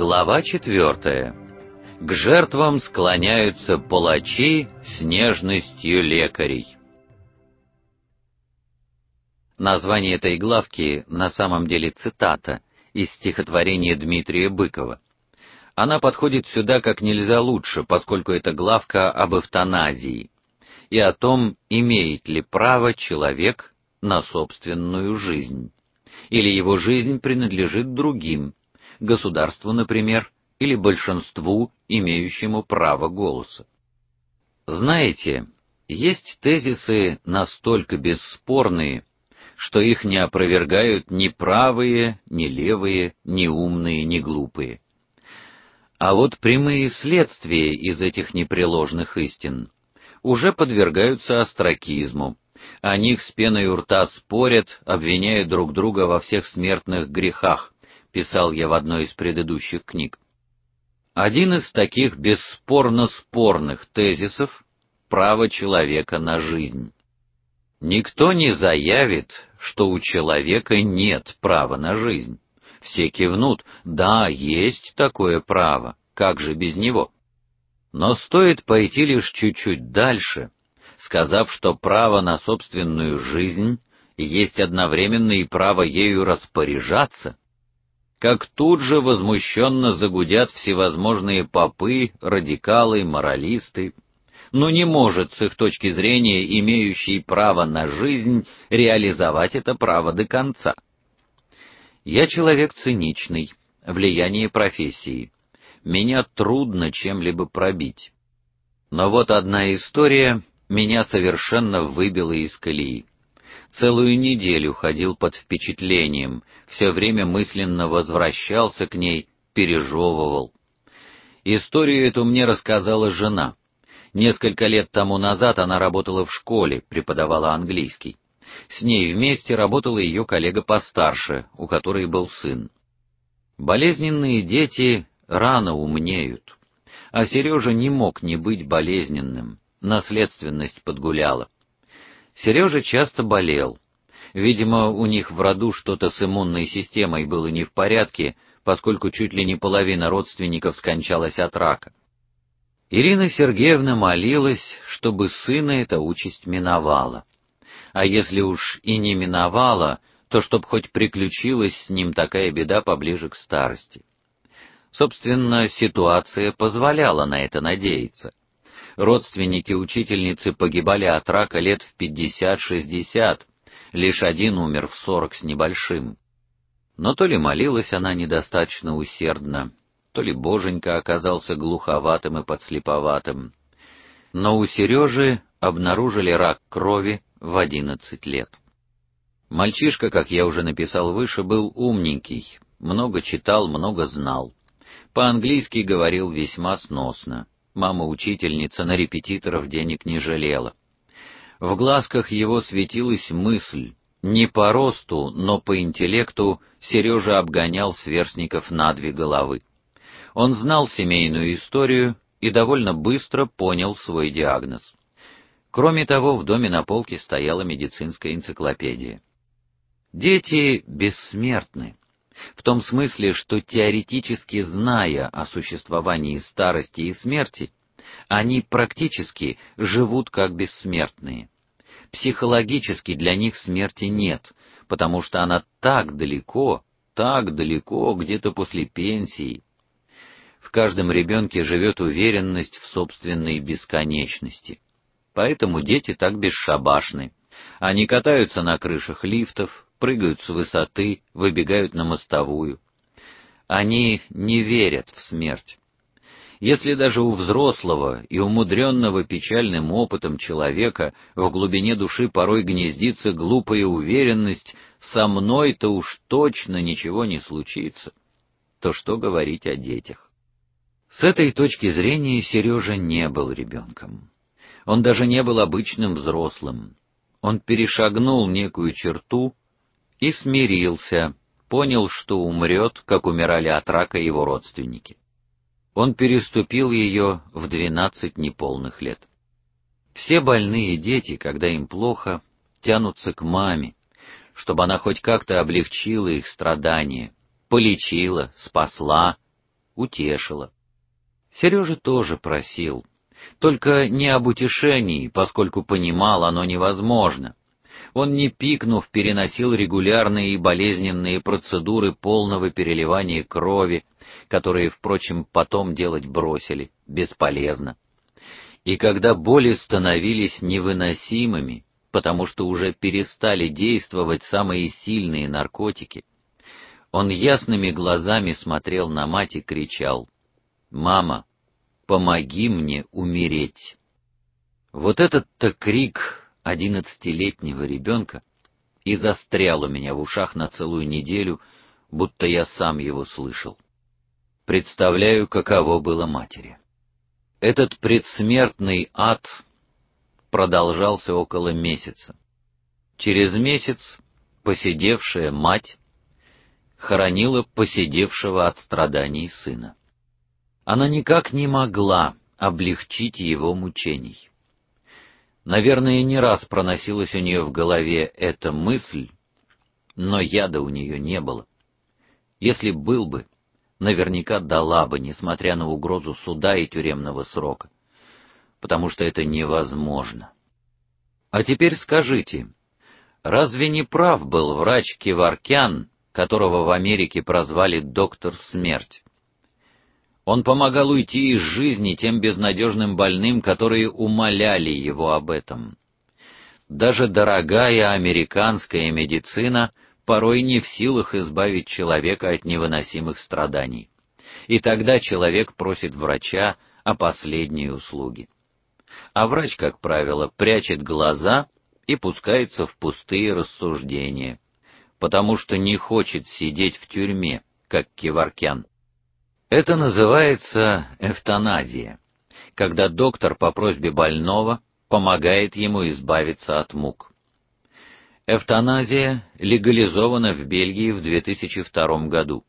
Глава четвертая. К жертвам склоняются палачи с нежностью лекарей. Название этой главки на самом деле цитата из стихотворения Дмитрия Быкова. Она подходит сюда как нельзя лучше, поскольку это главка об эвтаназии и о том, имеет ли право человек на собственную жизнь, или его жизнь принадлежит другим, государству, например, или большинству, имеющему право голоса. Знаете, есть тезисы настолько бесспорные, что их не опровергают ни правые, ни левые, ни умные, ни глупые. А вот прямые следствия из этих непреложных истин уже подвергаются остракизму. О них с пеной у рта спорят, обвиняя друг друга во всех смертных грехах, писал я в одной из предыдущих книг. Один из таких бесспорно спорных тезисов право человека на жизнь. Никто не заявит, что у человека нет права на жизнь. Все кивнут: "Да, есть такое право. Как же без него?" Но стоит пойти лишь чуть-чуть дальше, сказав, что право на собственную жизнь есть одновременно и право ею распоряжаться, как тут же возмущенно загудят всевозможные попы, радикалы, моралисты. Но не может с их точки зрения имеющий право на жизнь реализовать это право до конца. Я человек циничный, влияние профессии. Меня трудно чем-либо пробить. Но вот одна история меня совершенно выбила из колеи. Целую неделю ходил под впечатлением, все время мысленно возвращался к ней, пережевывал. Историю эту мне рассказала жена. Несколько лет тому назад она работала в школе, преподавала английский. С ней вместе работал ее коллега постарше, у которой был сын. Болезненные дети рано умнеют, а Сережа не мог не быть болезненным. Наследственность подгуляла. Сережа часто болел. Видимо, у них в роду что-то с иммунной системой было не в порядке, поскольку чуть ли не половина родственников скончалась от рака. Ирина Сергеевна молилась, чтобы сына эта участь миновала. А если уж и не миновала, то чтоб хоть приключилась с ним такая беда поближе к старости. Собственно, ситуация позволяла на это надеяться. Родственники учительницы погибали от рака лет в 50-60, лишь один умер в 40 с небольшим. Но то ли молилась она недостаточно усердно, то ли боженька оказался глуховатым и подслеповатым. Но у Сережи обнаружили рак крови в 11 лет. Мальчишка, как я уже написал выше, был умненький, много читал, много знал. По-английски говорил весьма сносно. Мама-учительница на репетиторов денег не жалела. В глазках его светилась мысль. Не по росту, но по интеллекту Сережа обгонял сверстников на две головы. Он знал семейную историю и довольно быстро понял свой диагноз. Кроме того, в доме на полке стояла медицинская энциклопедия. Дети бессмертны в том смысле, что теоретически зная о существовании старости и смерти, они практически живут как бессмертные. Психологически для них смерти нет, потому что она так далеко, так далеко, где-то после пенсии. В каждом ребенке живет уверенность в собственной бесконечности. Поэтому дети так бесшабашны. Они катаются на крышах лифтов, прыгают с высоты, выбегают на мостовую. Они не верят в смерть. Если даже у взрослого и умудренного печальным опытом человека в глубине души порой гнездится глупая уверенность, со мной-то уж точно ничего не случится, то что говорить о детях? С этой точки зрения Сережа не был ребенком. Он даже не был обычным взрослым. Он перешагнул некую черту, и смирился, понял, что умрет, как умирали от рака его родственники. Он переступил ее в двенадцать неполных лет. Все больные дети, когда им плохо, тянутся к маме, чтобы она хоть как-то облегчила их страдания, полечила, спасла, утешила. Сережа тоже просил, только не об утешении, поскольку понимал, оно невозможно. Он не пикнув переносил регулярные и болезненные процедуры полного переливания крови, которые, впрочем, потом делать бросили, бесполезно. И когда боли становились невыносимыми, потому что уже перестали действовать самые сильные наркотики, он ясными глазами смотрел на мать и кричал: "Мама, помоги мне умереть". Вот этот-то крик одиннадцатилетнего ребенка и застрял у меня в ушах на целую неделю, будто я сам его слышал. Представляю, каково было матери. Этот предсмертный ад продолжался около месяца. Через месяц посидевшая мать хоронила посидевшего от страданий сына. Она никак не могла облегчить его мучений. Наверное, не раз проносилась у нее в голове эта мысль, но яда у нее не было. Если был бы, наверняка дала бы, несмотря на угрозу суда и тюремного срока, потому что это невозможно. А теперь скажите, разве не прав был врач Киваркян, которого в Америке прозвали доктор смерть? Он помогал уйти из жизни тем безнадежным больным, которые умоляли его об этом. Даже дорогая американская медицина порой не в силах избавить человека от невыносимых страданий. И тогда человек просит врача о последней услуге. А врач, как правило, прячет глаза и пускается в пустые рассуждения, потому что не хочет сидеть в тюрьме, как Киваркян. Это называется эвтаназия, когда доктор по просьбе больного помогает ему избавиться от мук. Эвтаназия легализована в Бельгии в 2002 году.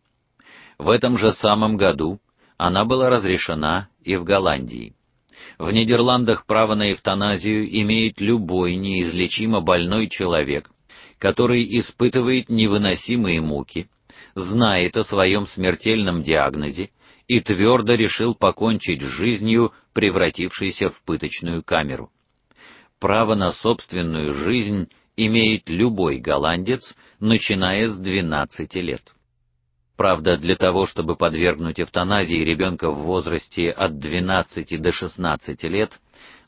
В этом же самом году она была разрешена и в Голландии. В Нидерландах право на эвтаназию имеет любой неизлечимо больной человек, который испытывает невыносимые муки знает о своем смертельном диагнозе и твердо решил покончить с жизнью, превратившейся в пыточную камеру. Право на собственную жизнь имеет любой голландец, начиная с 12 лет. Правда, для того, чтобы подвергнуть эвтаназии ребенка в возрасте от 12 до 16 лет,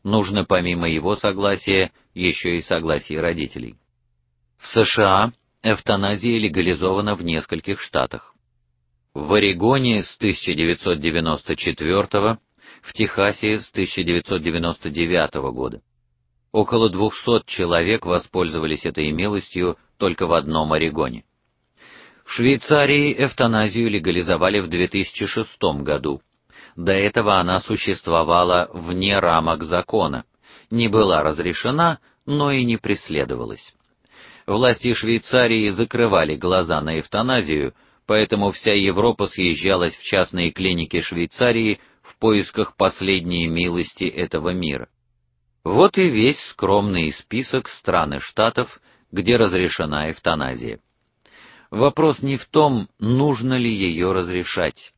нужно помимо его согласия еще и согласие родителей. В США эвтаназия легализована в нескольких штатах. В Орегоне с 1994, в Техасе с 1999 года. Около 200 человек воспользовались этой милостью только в одном Орегоне. В Швейцарии эвтаназию легализовали в 2006 году. До этого она существовала вне рамок закона, не была разрешена, но и не преследовалась власти Швейцарии закрывали глаза на эвтаназию, поэтому вся Европа съезжалась в частные клиники Швейцарии в поисках последней милости этого мира. Вот и весь скромный список стран и штатов, где разрешена эвтаназия. Вопрос не в том, нужно ли ее разрешать.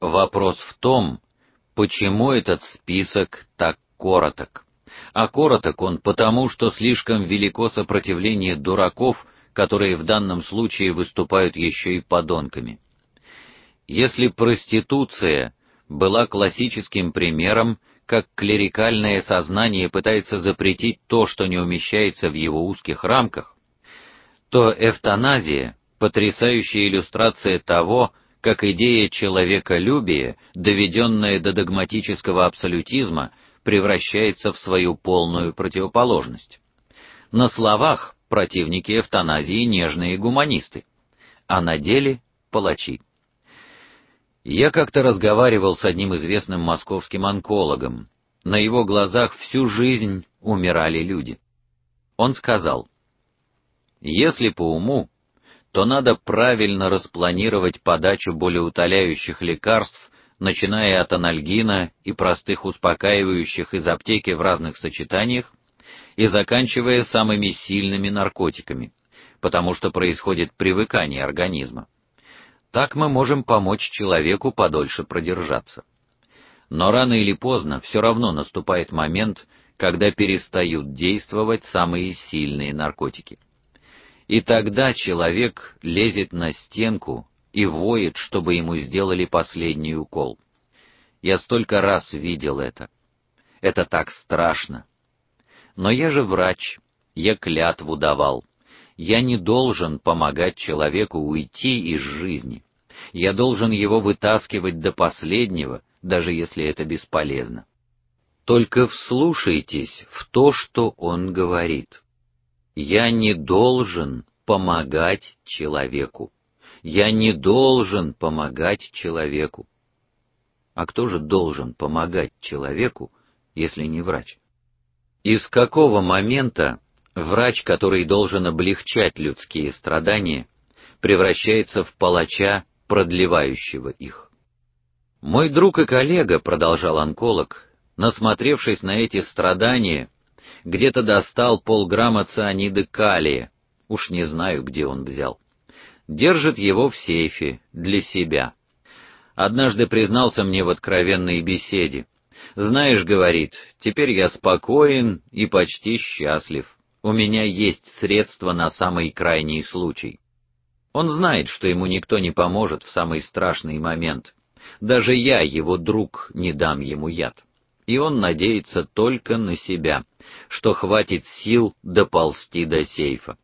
Вопрос в том, почему этот список так короток а короток он потому, что слишком велико сопротивление дураков, которые в данном случае выступают еще и подонками. Если проституция была классическим примером, как клерикальное сознание пытается запретить то, что не умещается в его узких рамках, то эвтаназия потрясающая иллюстрация того, как идея человеколюбия, доведенная до догматического абсолютизма, превращается в свою полную противоположность. На словах противники эвтаназии нежные гуманисты, а на деле палачи. Я как-то разговаривал с одним известным московским онкологом. На его глазах всю жизнь умирали люди. Он сказал: "Если по уму, то надо правильно распланировать подачу болеутоляющих лекарств начиная от анальгина и простых успокаивающих из аптеки в разных сочетаниях и заканчивая самыми сильными наркотиками, потому что происходит привыкание организма. Так мы можем помочь человеку подольше продержаться. Но рано или поздно все равно наступает момент, когда перестают действовать самые сильные наркотики. И тогда человек лезет на стенку и воет, чтобы ему сделали последний укол. Я столько раз видел это. Это так страшно. Но я же врач, я клятву давал. Я не должен помогать человеку уйти из жизни. Я должен его вытаскивать до последнего, даже если это бесполезно. Только вслушайтесь в то, что он говорит. Я не должен помогать человеку. Я не должен помогать человеку. А кто же должен помогать человеку, если не врач? Из какого момента врач, который должен облегчать людские страдания, превращается в палача, продлевающего их? Мой друг и коллега, продолжал онколог, насмотревшись на эти страдания, где-то достал полграмма цианида калия, уж не знаю, где он взял. Держит его в сейфе для себя. Однажды признался мне в откровенной беседе: "Знаешь, говорит, теперь я спокоен и почти счастлив. У меня есть средства на самый крайний случай". Он знает, что ему никто не поможет в самый страшный момент. Даже я, его друг, не дам ему яд. И он надеется только на себя, что хватит сил доползти до сейфа.